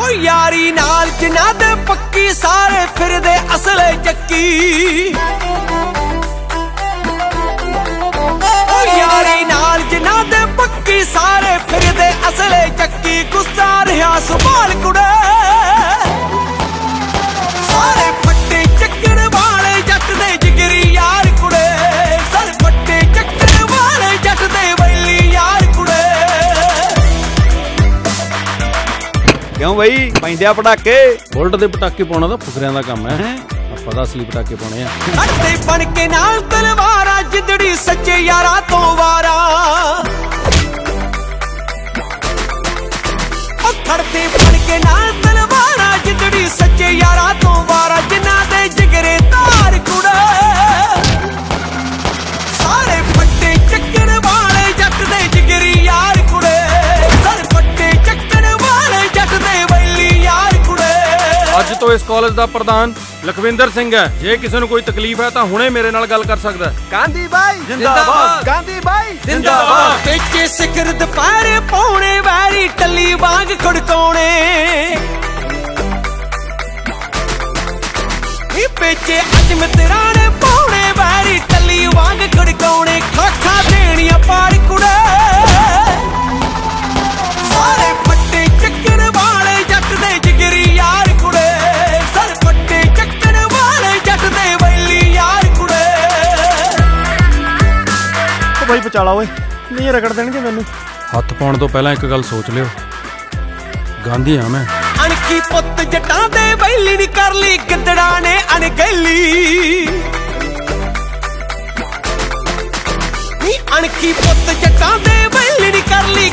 ਓ ਯਾਰੀ ਨਾਲ ਜਿਨ੍ਹਾਂ ਦੇ ਪੱਕੀ, ਸਾਰੇ ਫਿਰਦੇ ਅਸਲੇ ਚੱਕੀ। ਓ ਯਾਰੀ ਨਾਲ ਜਿਨ੍ਹਾਂ ਦੇ ਪੱਕੀ, ਸਾਰੇ ਫਿਰਦੇ ਅਸਲੇ ਚੱਕੀ। ਗੁੱਸਾ ਰਿਹਾ ਸੁਭਾਲ ਕੁੜੇ। ਕਿਉਂ ਬਈ? ਪੈਂਦੇ ਆ ਪਟਾਕੇ। ਬੁਲਟ ਦੇ ਪਟਾਕੇ ਪਾਉਣਾ ਤਾਂ ਫੁਕਰਿਆਂ ਦਾ ਕੰਮ ਹੈ। ਆਪਾਂ ਤਾਂ ਅਸਲੀ ਪਟਾਕੇ ਪਾਉਣੇ ਆ। ਖੜਦੇ ਬਣ ਕੇ ਨਾਲ ਤਲਵਾਰਾਂ ਜਿੱਦੜੀ ਸੱਚੇ ਯਾਰਾਂ ਤੋਂ ਵਾਰਾ। ਉਹ ਖੜਦੇ ਬਣ ਕੇ ਨਾਲ ਅੱਜ ਤੋਂ ਇਸ ਕਾਲਜ ਦਾ ਪ੍ਰਧਾਨ ਲਖਵਿੰਦਰ ਸਿੰਘ ਹੈ। ਜੇ ਕਿਸੇ ਨੂੰ ਕੋਈ ਤਕਲੀਫ ਹੈ ਤਾਂ ਹੁਣੇ ਮੇਰੇ ਨਾਲ ਗੱਲ ਕਰ ਸਕਦਾ ਹੈ। ਗਾਂਧੀ ਬਾਈ ਜ਼ਿੰਦਾਬਾਦ। ਗਾਂਧੀ ਬਾਈ ਜ਼ਿੰਦਾਬਾਦ। ਪੇਚੇ ਸਿਖਰ ਦੁਪਹਿਰੇ ਪੌਣੇ ਵੈਰੀ ਟੱਲੀ ਵਾਂਗ ਖੜਕਾਉਣੇ। ਇਹ ਪੇਚੇ ਅੱਜ ਮਿੱਤਰਾਣੇ ਪੌਣੇ ਵੈਰੀ ਟੱਲੀ ਵਾਂਗ ਖੜਕਾਉਣੇ। ਖਾਖਾਂ ਬਾਈ ਬਚਾਲਾ ਓਏ। ਨਹੀਂ ਰਗੜ ਦੇਣਗੇ ਮੈਨੂੰ। ਹੱਥ ਪਾਉਣ ਤੋਂ ਪਹਿਲਾਂ ਇੱਕ ਗੱਲ ਸੋਚ ਲਿਓ। ਗਾਂਧੀ ਆ ਮੈਂ। ਅਣਖੀ ਪੁੱਤ ਜਟਾਂ ਦੇ ਬੈਲੀ ਨੀ ਕਰ ਲਈ ਗਿੱਦੜਾ ਨੇ ਅਣਗਹਿਲੀ। ਨੀ ਅਣਖੀ ਪੁੱਤ ਜਟਾਂ ਦੇ ਬੈਲੀ ਨੀ ਕਰ ਲਈ